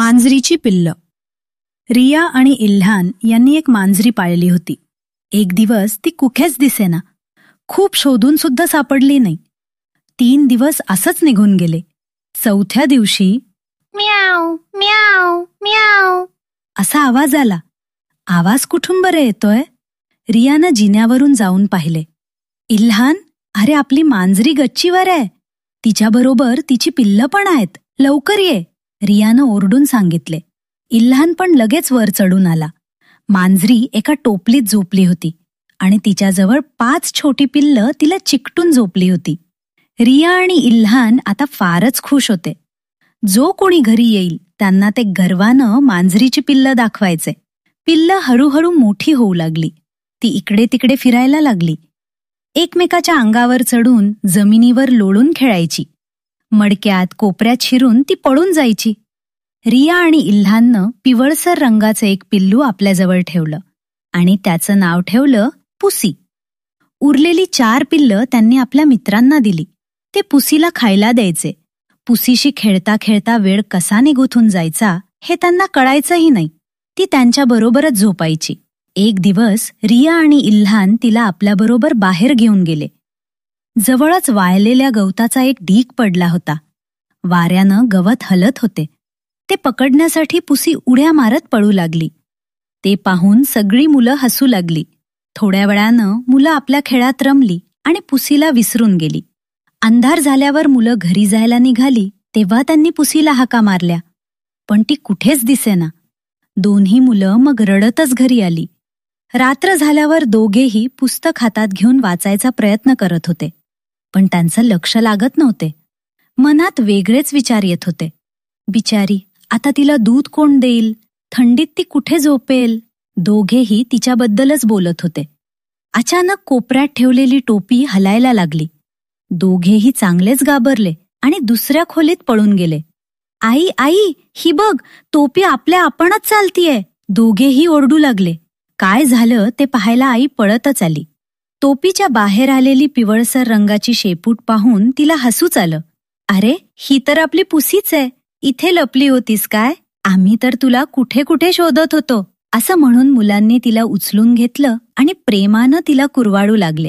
मांजरीची पिल्ल. रिया आणि इल्हान यांनी एक मांजरी पाळली होती. एक दिवस ती कुठेच दिसेना. खूप शोधून सुद्धा सापडली नाही. तीन दिवस असंच निघून गेले. चौथ्या दिवशी म्याव म्याव म्याव. असा आवाज आला. आवाज कुठून बरं येतोय? रियानं जिन्यावरून जाऊन पाहिले. इल्हान अरे आपली मांजरी गच्चीवर आहे. तिच्याबरोबर तिची पिल्लं पण आहेत. लवकर ये. रियानं ओरडून सांगितले इल्हान पण लगेच वर चढून आला. मांजरी एका टोपलीत झोपली होती आणि तिच्याजवळ पाच छोटी पिल्लं तिला चिकटून झोपली होती. रिया आणि इल्हान आता फारच खुश होते. जो कोणी घरी येईल त्यांना ते गर्वानं मांजरीची पिल्लं दाखवायचे. पिल्लं हळूहळू मोठी होऊ लागली. ती इकडे तिकडे फिरायला लागली. एकमेकाच्या अंगावर चढून जमिनीवर लोळून खेळायची. मडक्यात कोपऱ्यात शिरून ती पळून जायची. रिया आणि इल्हाननं पिवळसर रंगाचं एक पिल्लू आपल्याजवळ ठेवलं आणि त्याचं नाव ठेवलं पुसी. उरलेली चार पिल्लं त्यांनी आपल्या मित्रांना दिली. ते पुसीला खायला द्यायचे. पुसीशी खेळता खेळता वेळ कसा निघून जायचा हे त्यांना कळायचंही नाही. ती त्यांच्याबरोबरच झोपायची. एक दिवस रिया आणि इल्हान तिला आपल्याबरोबर बाहेर घेऊन गेले. जवळच वाळलेल्या गवताचा एक ढीक पडला होता. वाऱ्यानं गवत हलत होते. ते पकडण्यासाठी पुसी उड्या मारत पळू लागली. ते पाहून सगळी मुलं हसू लागली. थोड्या वेळानं मुलं आपल्या खेळात रमली आणि पुसीला विसरून गेली. अंधार झाल्यावर मुलं घरी जायला निघाली तेव्हा त्यांनी पुसीला हाका मारल्या. पण ती कुठेच दिसेना. दोन्ही मुलं मग रडतच घरी आली. रात्र झाल्यावर दोघेही पुस्तक हातात घेऊन वाचायचा प्रयत्न करत होते. पण त्यांचं लक्ष लागत नव्हते. मनात वेगळेच विचार येत होते. बिचारी आता तिला दूध कोण देईल? थंडीत ती कुठे झोपेल? दोघेही तिच्याबद्दलच बोलत होते. अचानक कोपऱ्यात ठेवलेली टोपी हलायला लागली. दोघेही चांगलेच घाबरले आणि दुसऱ्या खोलीत पळून गेले. आई आई ही बघ टोपी आपल्या आपणच चालतीये. दोघेही ओरडू लागले. काय झालं? ते पाहायला आई पळतच आली. टोपीच्या बाहेर आलेली पिवळसर रंगाची शेपूट पाहून तिला हसूच आलं. अरे ही तर आपली पुसीच आहे. इथे लपली होतीस काय? आम्ही तर तुला कुठे कुठे शोधत होतो. असं म्हणून मुलांनी तिला उचलून घेतलं आणि प्रेमानं तिला कुरवाडू लागले.